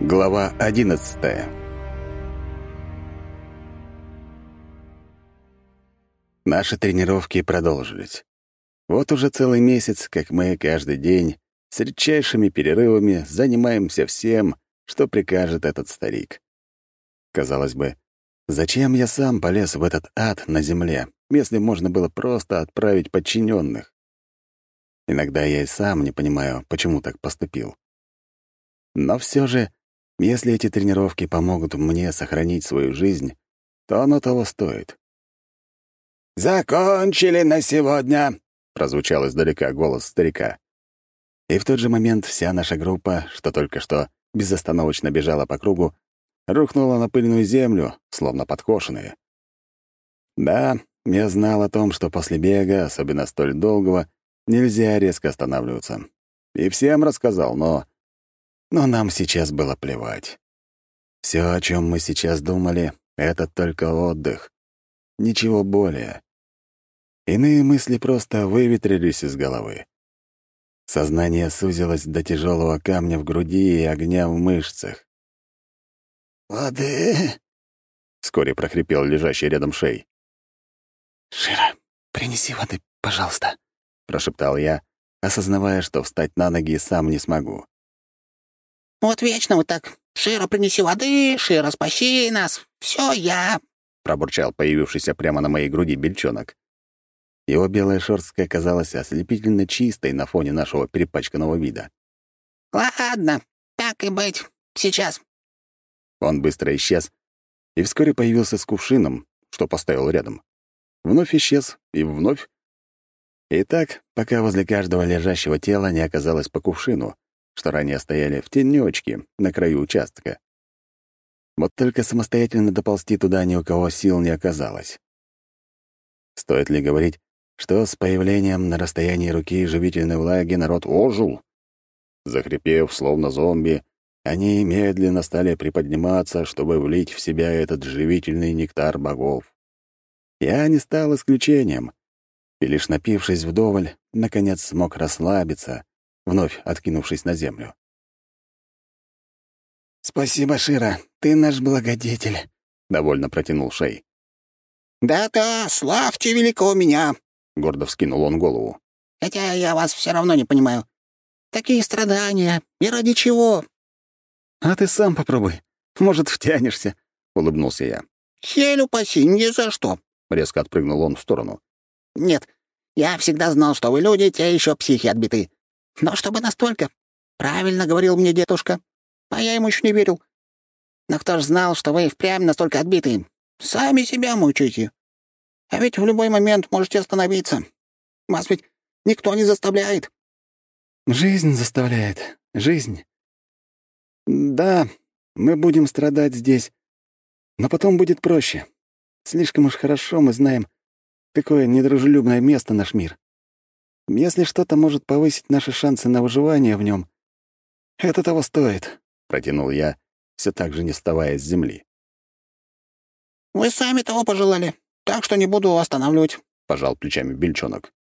Глава одиннадцатая Наши тренировки продолжились. Вот уже целый месяц, как мы каждый день с редчайшими перерывами занимаемся всем, что прикажет этот старик. Казалось бы, зачем я сам полез в этот ад на земле, если можно было просто отправить подчиненных? Иногда я и сам не понимаю, почему так поступил. Но все же, если эти тренировки помогут мне сохранить свою жизнь, то оно того стоит. «Закончили на сегодня!» — прозвучал издалека голос старика. И в тот же момент вся наша группа, что только что безостановочно бежала по кругу, рухнула на пыльную землю, словно подкошенная. Да, я знал о том, что после бега, особенно столь долгого, Нельзя резко останавливаться. И всем рассказал, но... Но нам сейчас было плевать. Все, о чем мы сейчас думали, — это только отдых. Ничего более. Иные мысли просто выветрились из головы. Сознание сузилось до тяжелого камня в груди и огня в мышцах. «Воды!» — вскоре прохрипел лежащий рядом шей. «Шира, принеси воды, пожалуйста», — прошептал я, осознавая, что встать на ноги сам не смогу. «Вот вечно вы так. Шира, принеси воды, Шира, спаси нас. Все я», — пробурчал появившийся прямо на моей груди бельчонок. Его белая шерстка казалась ослепительно чистой на фоне нашего перепачканного вида. «Ладно, так и быть. Сейчас». Он быстро исчез и вскоре появился с кувшином, что поставил рядом. Вновь исчез и вновь и так, пока возле каждого лежащего тела не оказалось по кувшину, что ранее стояли в тенечке на краю участка. Вот только самостоятельно доползти туда ни у кого сил не оказалось. Стоит ли говорить, что с появлением на расстоянии руки живительной влаги народ ожил? Захрипев, словно зомби, они медленно стали приподниматься, чтобы влить в себя этот живительный нектар богов. Я не стал исключением — и лишь напившись вдоволь, наконец смог расслабиться, вновь откинувшись на землю. «Спасибо, Шира, ты наш благодетель», — довольно протянул Шей. «Да-да, славьте великого меня», — гордо вскинул он голову. «Хотя я вас все равно не понимаю. Такие страдания, и ради чего?» «А ты сам попробуй. Может, втянешься», — улыбнулся я. «Хель упаси, ни за что», — резко отпрыгнул он в сторону. Нет, я всегда знал, что вы люди, те еще психи отбиты. Но чтобы настолько... Правильно говорил мне дедушка. А я ему еще не верил. Но кто ж знал, что вы впрямь настолько отбиты? Сами себя мучаете. А ведь в любой момент можете остановиться. Вас ведь никто не заставляет. Жизнь заставляет. Жизнь. Да, мы будем страдать здесь. Но потом будет проще. Слишком уж хорошо мы знаем, Какое недружелюбное место наш мир. Если что-то может повысить наши шансы на выживание в нем, это того стоит», — протянул я, все так же не вставая с земли. «Вы сами того пожелали, так что не буду останавливать», — пожал плечами Бельчонок.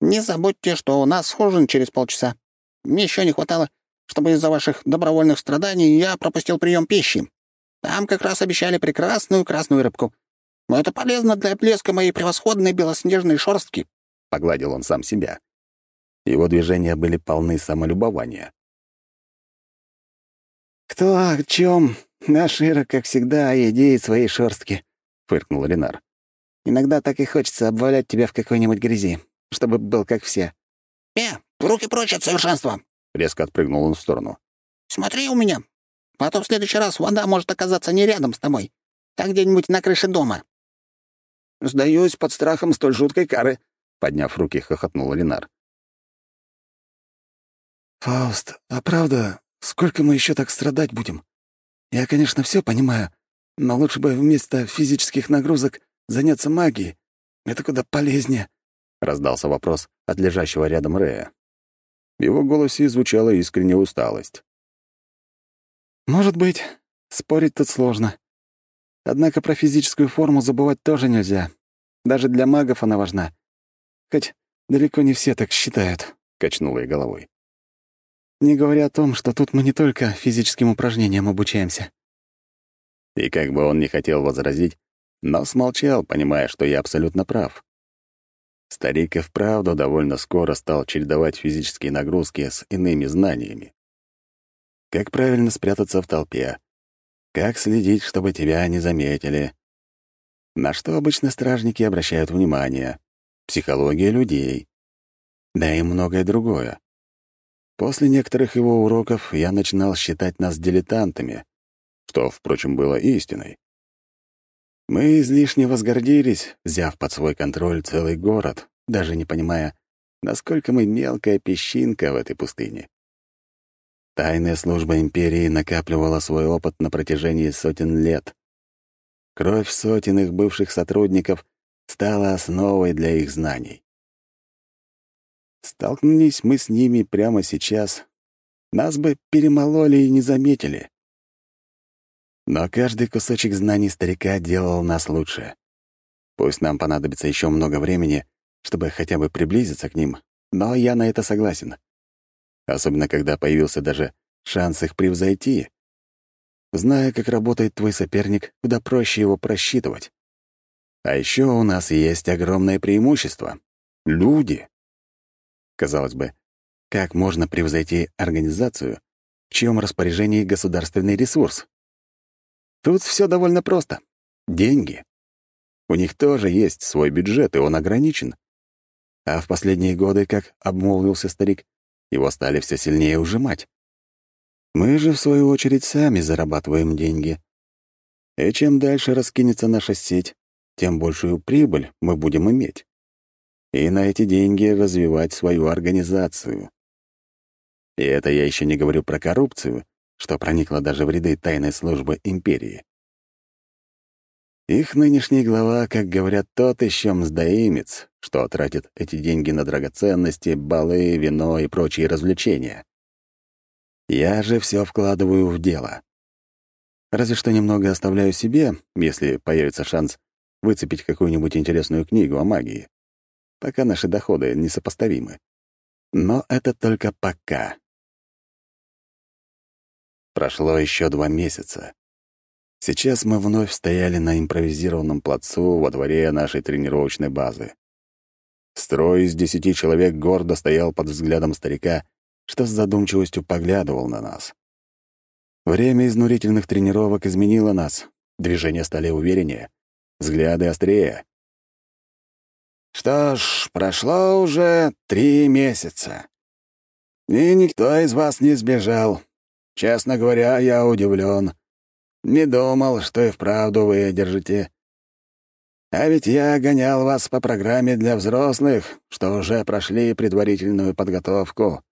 «Не забудьте, что у нас ужин через полчаса. Мне еще не хватало, чтобы из-за ваших добровольных страданий я пропустил прием пищи. Там как раз обещали прекрасную красную рыбку. Но это полезно для блеска моей превосходной белоснежной шорстки», — погладил он сам себя. Его движения были полны самолюбования. «Кто о чем? Наш Ира, как всегда, о еде и своей шорстке», — фыркнул Ренар. «Иногда так и хочется обвалять тебя в какой-нибудь грязи, чтобы был как все». «Э, руки прочь от совершенства!» — резко отпрыгнул он в сторону. «Смотри у меня, то в следующий раз вода может оказаться не рядом с тобой, а где-нибудь на крыше дома». Сдаюсь под страхом столь жуткой кары», — подняв руки, хохотнул Ленар. «Фауст, а правда, сколько мы еще так страдать будем? Я, конечно, все понимаю, но лучше бы вместо физических нагрузок заняться магией. Это куда полезнее», — раздался вопрос от лежащего рядом Рея. В его голосе звучала искренняя усталость. «Может быть, спорить тут сложно. Однако про физическую форму забывать тоже нельзя. Даже для магов она важна. Хоть далеко не все так считают», — качнула я головой. Не говоря о том, что тут мы не только физическим упражнениям обучаемся. И как бы он ни хотел возразить, но смолчал, понимая, что я абсолютно прав. Старик и вправду довольно скоро стал чередовать физические нагрузки с иными знаниями. Как правильно спрятаться в толпе, как следить, чтобы тебя не заметили, на что обычно стражники обращают внимание, психология людей, да и многое другое. После некоторых его уроков я начинал считать нас дилетантами, что, впрочем, было истиной. Мы излишне возгордились, взяв под свой контроль целый город, даже не понимая, насколько мы мелкая песчинка в этой пустыне. Тайная служба империи накапливала свой опыт на протяжении сотен лет. Кровь сотен их бывших сотрудников стала основой для их знаний. Столкнулись мы с ними прямо сейчас, нас бы перемололи и не заметили. Но каждый кусочек знаний старика делал нас лучше. Пусть нам понадобится еще много времени, чтобы хотя бы приблизиться к ним, но я на это согласен. Особенно, когда появился даже шанс их превзойти. Зная, как работает твой соперник, куда проще его просчитывать. А еще у нас есть огромное преимущество — люди. Казалось бы, как можно превзойти организацию, в чьем распоряжении государственный ресурс? Тут все довольно просто. Деньги. У них тоже есть свой бюджет, и он ограничен. А в последние годы, как обмолвился старик, его стали все сильнее ужимать. Мы же, в свою очередь, сами зарабатываем деньги. И чем дальше раскинется наша сеть, тем большую прибыль мы будем иметь. И на эти деньги развивать свою организацию. И это я еще не говорю про коррупцию, что проникло даже в ряды тайной службы империи. Их нынешний глава, как говорят, тот еще мздоимец, что тратит эти деньги на драгоценности, балы, вино и прочие развлечения. Я же все вкладываю в дело. Разве что немного оставляю себе, если появится шанс выцепить какую-нибудь интересную книгу о магии. Пока наши доходы несопоставимы. Но это только пока. Прошло еще два месяца. Сейчас мы вновь стояли на импровизированном плацу во дворе нашей тренировочной базы. Строй из десяти человек гордо стоял под взглядом старика, что с задумчивостью поглядывал на нас. Время изнурительных тренировок изменило нас. Движения стали увереннее, взгляды острее. «Что ж, прошло уже три месяца. И никто из вас не сбежал. Честно говоря, я удивлен. Не думал, что и вправду вы держите. А ведь я гонял вас по программе для взрослых, что уже прошли предварительную подготовку.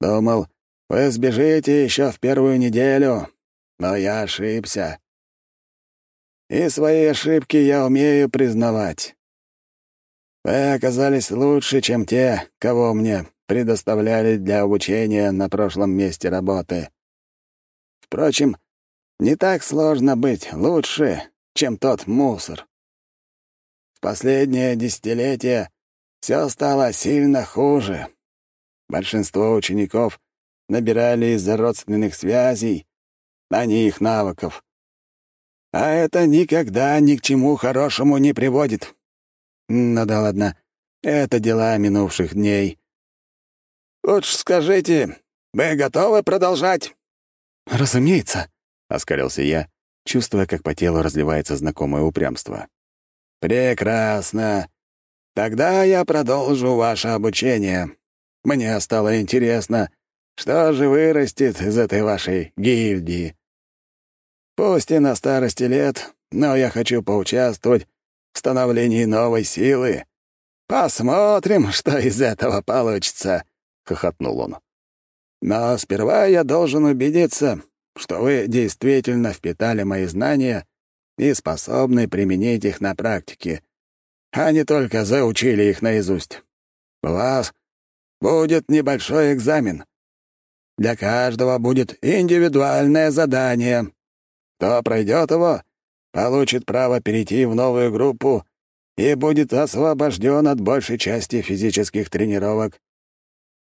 Думал, вы сбежите еще в первую неделю, но я ошибся. И свои ошибки я умею признавать. Вы оказались лучше, чем те, кого мне предоставляли для обучения на прошлом месте работы. Впрочем, не так сложно быть лучше, чем тот мусор. В последнее десятилетие все стало сильно хуже. Большинство учеников набирали из-за родственных связей, а не их навыков. А это никогда ни к чему хорошему не приводит. Ну да ладно, это дела минувших дней. Лучше скажите, вы готовы продолжать?» «Разумеется», — оскалился я, чувствуя, как по телу разливается знакомое упрямство. «Прекрасно. Тогда я продолжу ваше обучение. Мне стало интересно, что же вырастет из этой вашей гильдии. Пусть и на старости лет, но я хочу поучаствовать в становлении новой силы. Посмотрим, что из этого получится». — хохотнул он. «Но сперва я должен убедиться, что вы действительно впитали мои знания и способны применить их на практике, а не только заучили их наизусть. У вас будет небольшой экзамен. Для каждого будет индивидуальное задание. Кто пройдет его, получит право перейти в новую группу и будет освобожден от большей части физических тренировок.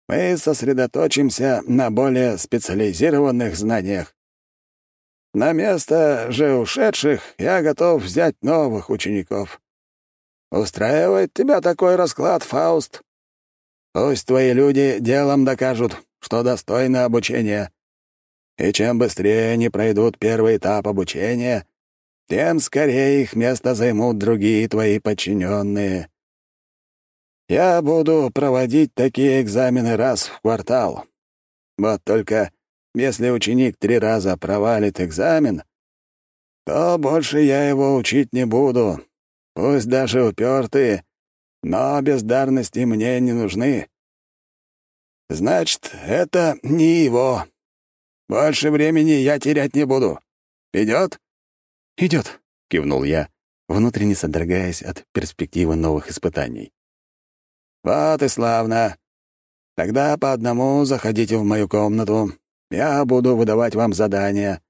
мы сосредоточимся на более специализированных знаниях. На место же ушедших я готов взять новых учеников. Устраивает тебя такой расклад, Фауст? Пусть твои люди делом докажут, что достойны обучения. И чем быстрее они пройдут первый этап обучения, тем скорее их место займут другие твои подчиненные. Я буду проводить такие экзамены раз в квартал. Вот только если ученик три раза провалит экзамен, то больше я его учить не буду. Пусть даже упертые, но бездарности мне не нужны. Значит, это не его. Больше времени я терять не буду. Идет? Идет, кивнул я, внутренне содрогаясь от перспективы новых испытаний. Вот и славно. Тогда по одному заходите в мою комнату. Я буду выдавать вам задания.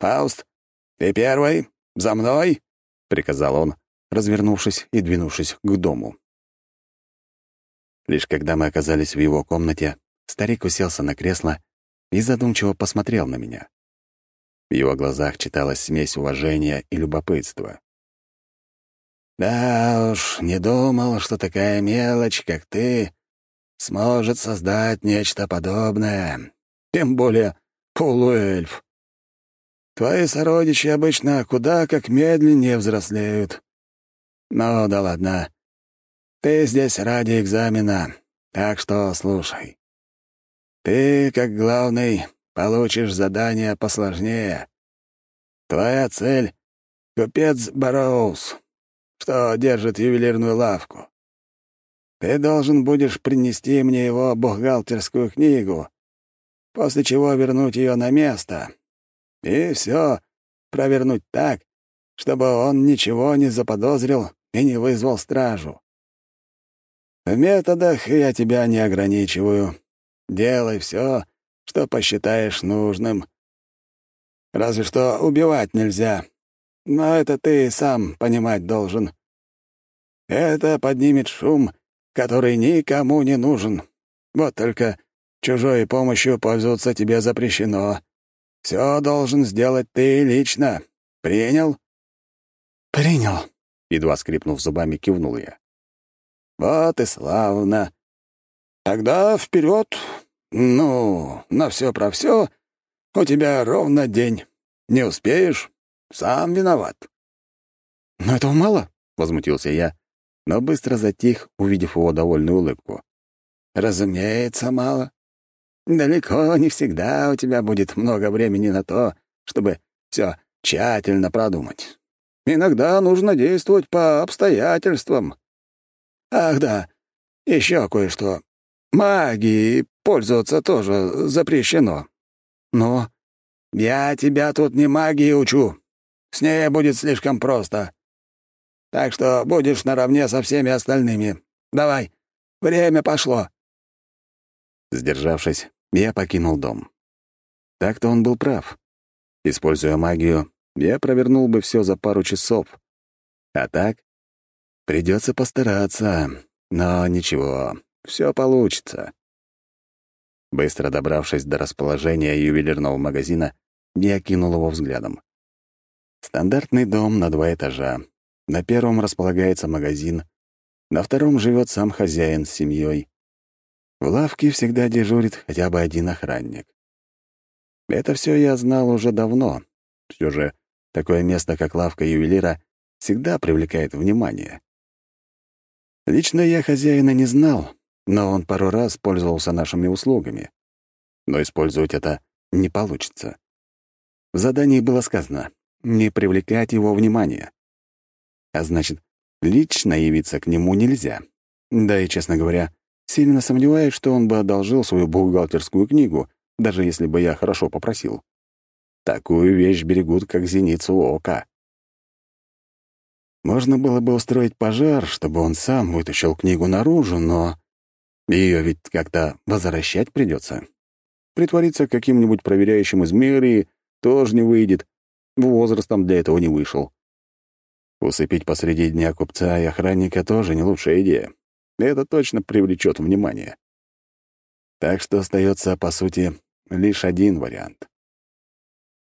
Фауст, ты первый? За мной? приказал он, развернувшись и двинувшись к дому. Лишь когда мы оказались в его комнате, старик уселся на кресло и задумчиво посмотрел на меня. В его глазах читалась смесь уважения и любопытства. «Да уж, не думал, что такая мелочь, как ты, сможет создать нечто подобное. Тем более полуэльф. Твои сородичи обычно куда как медленнее взрослеют. Ну да ладно, ты здесь ради экзамена, так что слушай. Ты, как главный, получишь задание посложнее. Твоя цель — купец Бароуз, что держит ювелирную лавку. Ты должен будешь принести мне его бухгалтерскую книгу, после чего вернуть ее на место. И все провернуть так, чтобы он ничего не заподозрил и не вызвал стражу. В методах я тебя не ограничиваю. Делай все, что посчитаешь нужным. Разве что убивать нельзя. Но это ты сам понимать должен. Это поднимет шум, который никому не нужен. Вот только чужой помощью пользоваться тебе запрещено. Все должен сделать ты лично. Принял? Принял. Едва скрипнув зубами, кивнул я. Вот и славно. Тогда вперед. Ну, на все про все. У тебя ровно день. Не успеешь? Сам виноват. Но этого мало, возмутился я, но быстро затих, увидев его довольную улыбку. Разумеется, мало. Далеко не всегда у тебя будет много времени на то, чтобы все тщательно продумать. Иногда нужно действовать по обстоятельствам. Ах да, еще кое-что. Магией пользоваться тоже запрещено. Но я тебя тут не магией учу. С ней будет слишком просто. Так что будешь наравне со всеми остальными. Давай, время пошло». Сдержавшись, я покинул дом. Так-то он был прав. Используя магию, я провернул бы все за пару часов. А так Придется постараться, но ничего, все получится. Быстро добравшись до расположения ювелирного магазина, я кинул его взглядом. Стандартный дом на два этажа. На первом располагается магазин, на втором живет сам хозяин с семьей. В лавке всегда дежурит хотя бы один охранник. Это все я знал уже давно. Все же такое место, как лавка ювелира, всегда привлекает внимание. Лично я хозяина не знал, но он пару раз пользовался нашими услугами. Но использовать это не получится. В задании было сказано «не привлекать его внимание». А значит, лично явиться к нему нельзя. Да и, честно говоря, сильно сомневаюсь, что он бы одолжил свою бухгалтерскую книгу, даже если бы я хорошо попросил. Такую вещь берегут, как зеницу ока. Можно было бы устроить пожар, чтобы он сам вытащил книгу наружу, но ее ведь как-то возвращать придется. Притвориться каким-нибудь проверяющим из мэрии тоже не выйдет. Возрастом для этого не вышел. Усыпить посреди дня купца и охранника тоже не лучшая идея. Это точно привлечет внимание. Так что остается, по сути, лишь один вариант.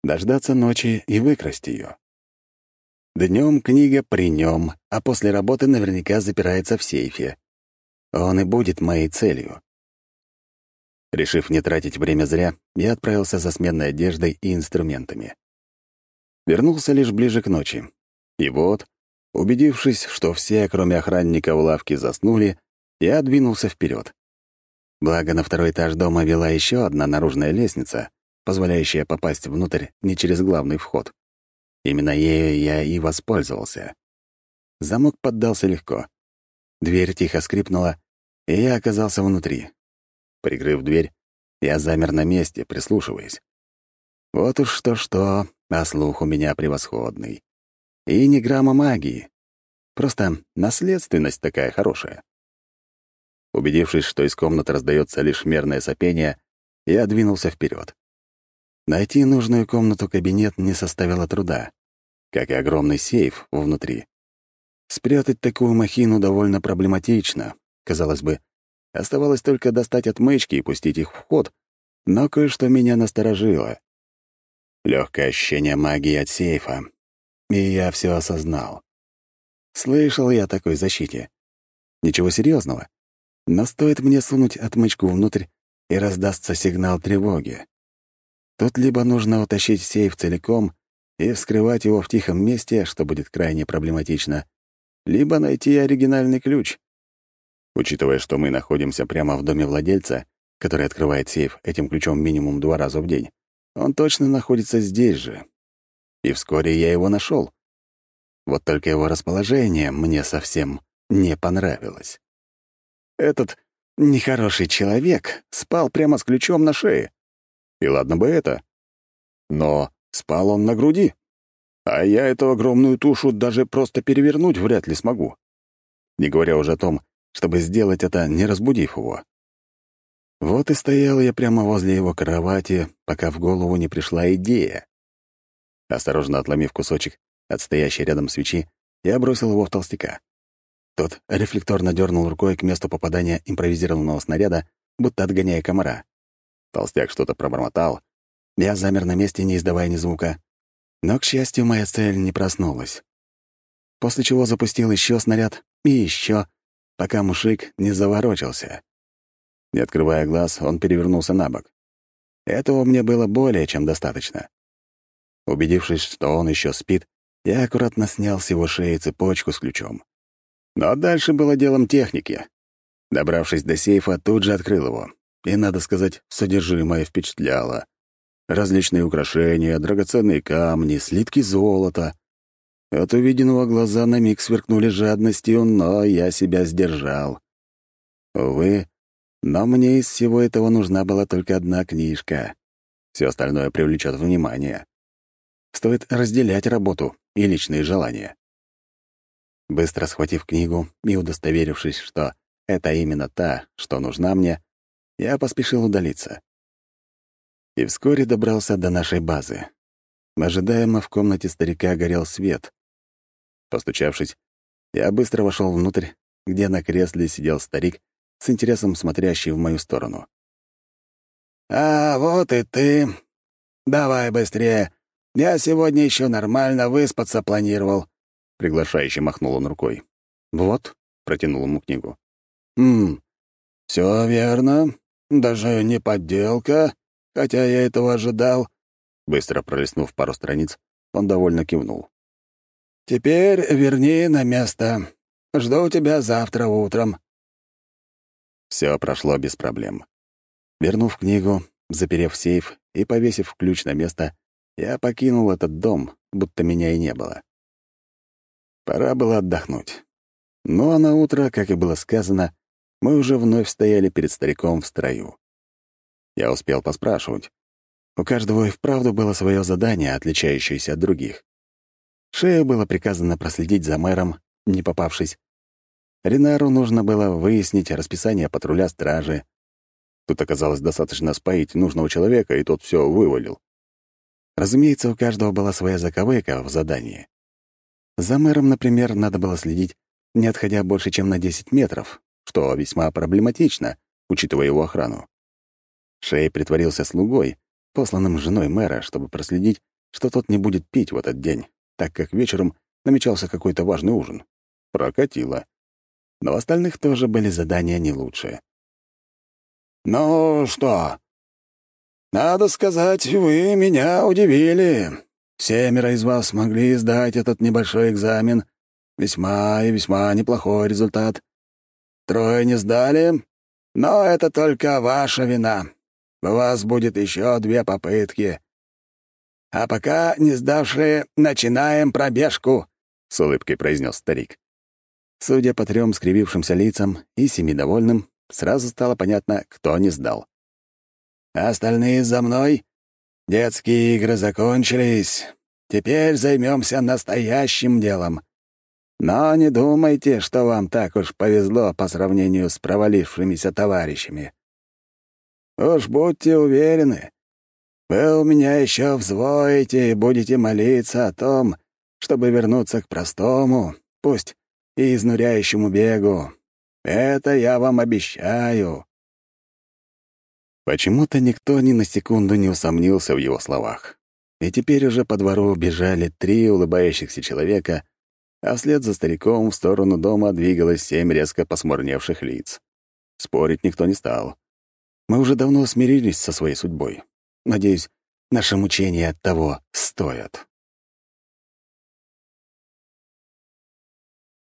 Дождаться ночи и выкрасть ее. Днем книга при нем, а после работы наверняка запирается в сейфе. Он и будет моей целью. Решив не тратить время зря, я отправился за сменной одеждой и инструментами. Вернулся лишь ближе к ночи. И вот, убедившись, что все, кроме охранника в лавке, заснули, я двинулся вперед. Благо, на второй этаж дома вела еще одна наружная лестница, позволяющая попасть внутрь не через главный вход. Именно ею я и воспользовался. Замок поддался легко. Дверь тихо скрипнула, и я оказался внутри. Прикрыв дверь, я замер на месте, прислушиваясь. Вот уж что-что, а слух у меня превосходный. И ни грамма магии. Просто наследственность такая хорошая. Убедившись, что из комнаты раздается лишь мерное сопение, я двинулся вперед. Найти нужную комнату-кабинет не составило труда, как и огромный сейф внутри. Спрятать такую махину довольно проблематично. Казалось бы, оставалось только достать отмычки и пустить их в ход, но кое-что меня насторожило. Легкое ощущение магии от сейфа. И я все осознал. Слышал я о такой защите. Ничего серьезного. Но стоит мне сунуть отмычку внутрь, и раздастся сигнал тревоги. Тут либо нужно утащить сейф целиком и вскрывать его в тихом месте, что будет крайне проблематично, либо найти оригинальный ключ. Учитывая, что мы находимся прямо в доме владельца, который открывает сейф этим ключом минимум два раза в день, он точно находится здесь же. И вскоре я его нашел. Вот только его расположение мне совсем не понравилось. Этот нехороший человек спал прямо с ключом на шее. И ладно бы это. Но спал он на груди. А я эту огромную тушу даже просто перевернуть вряд ли смогу. Не говоря уже о том, чтобы сделать это, не разбудив его. Вот и стоял я прямо возле его кровати, пока в голову не пришла идея. Осторожно отломив кусочек от стоящей рядом свечи, я бросил его в толстяка. Тот рефлекторно дернул рукой к месту попадания импровизированного снаряда, будто отгоняя комара. Толстяк что-то пробормотал. Я замер на месте, не издавая ни звука. Но, к счастью, моя цель не проснулась. После чего запустил еще снаряд и еще, пока мужик не заворочился. Не открывая глаз, он перевернулся на бок. Этого мне было более чем достаточно. Убедившись, что он еще спит, я аккуратно снял с его шеи цепочку с ключом. Но дальше было делом техники. Добравшись до сейфа, тут же открыл его. И, надо сказать, содержимое впечатляло. Различные украшения, драгоценные камни, слитки золота. От увиденного глаза на миг сверкнули жадностью, но я себя сдержал. Увы, но мне из всего этого нужна была только одна книжка. Все остальное привлечет внимание. Стоит разделять работу и личные желания. Быстро схватив книгу и удостоверившись, что это именно та, что нужна мне, я поспешил удалиться. И вскоре добрался до нашей базы. Ожидаемо в комнате старика горел свет. Постучавшись, я быстро вошел внутрь, где на кресле сидел старик, с интересом смотрящий в мою сторону. «А, вот и ты. Давай быстрее. Я сегодня еще нормально выспаться планировал. Приглашающе махнул он рукой. «Вот», — протянул ему книгу. «Ммм, все верно. Даже не подделка, хотя я этого ожидал». Быстро пролистнув пару страниц, он довольно кивнул. «Теперь верни на место. Жду тебя завтра утром». Все прошло без проблем. Вернув книгу, заперев сейф и повесив ключ на место, я покинул этот дом, будто меня и не было. Пора было отдохнуть. Ну а на утро, как и было сказано, мы уже вновь стояли перед стариком в строю. Я успел поспрашивать. У каждого и вправду было свое задание, отличающееся от других. Шею было приказано проследить за мэром, не попавшись. Ринару нужно было выяснить расписание патруля стражи. Тут оказалось достаточно споить нужного человека, и тот все вывалил. Разумеется, у каждого была своя заковыка в задании. За мэром, например, надо было следить, не отходя больше, чем на 10 метров, что весьма проблематично, учитывая его охрану. Шей притворился слугой, посланным женой мэра, чтобы проследить, что тот не будет пить в этот день, так как вечером намечался какой-то важный ужин. Прокатило. Но у остальных тоже были задания не лучшие. «Ну что? Надо сказать, вы меня удивили. Семеро из вас смогли сдать этот небольшой экзамен. Весьма и весьма неплохой результат. Трое не сдали, но это только ваша вина. У вас будет еще две попытки. А пока, не сдавшие, начинаем пробежку», — с улыбкой произнес старик. Судя по трем скривившимся лицам и семи довольным, сразу стало понятно, кто не сдал. «Остальные за мной. Детские игры закончились. Теперь займемся настоящим делом. Но не думайте, что вам так уж повезло по сравнению с провалившимися товарищами. Уж будьте уверены, вы у меня еще взвоите и будете молиться о том, чтобы вернуться к простому, пусть и изнуряющему бегу. Это я вам обещаю». Почему-то никто ни на секунду не усомнился в его словах. И теперь уже по двору бежали три улыбающихся человека, а вслед за стариком в сторону дома двигалось семь резко посмурневших лиц. Спорить никто не стал. Мы уже давно смирились со своей судьбой. Надеюсь, наши мучения от того стоят.